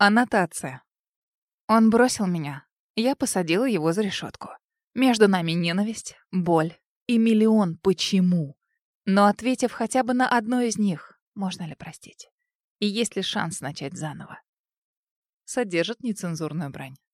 Аннотация. Он бросил меня. Я посадила его за решетку. Между нами ненависть, боль и миллион «почему». Но ответив хотя бы на одно из них, можно ли простить? И есть ли шанс начать заново? Содержит нецензурную брань.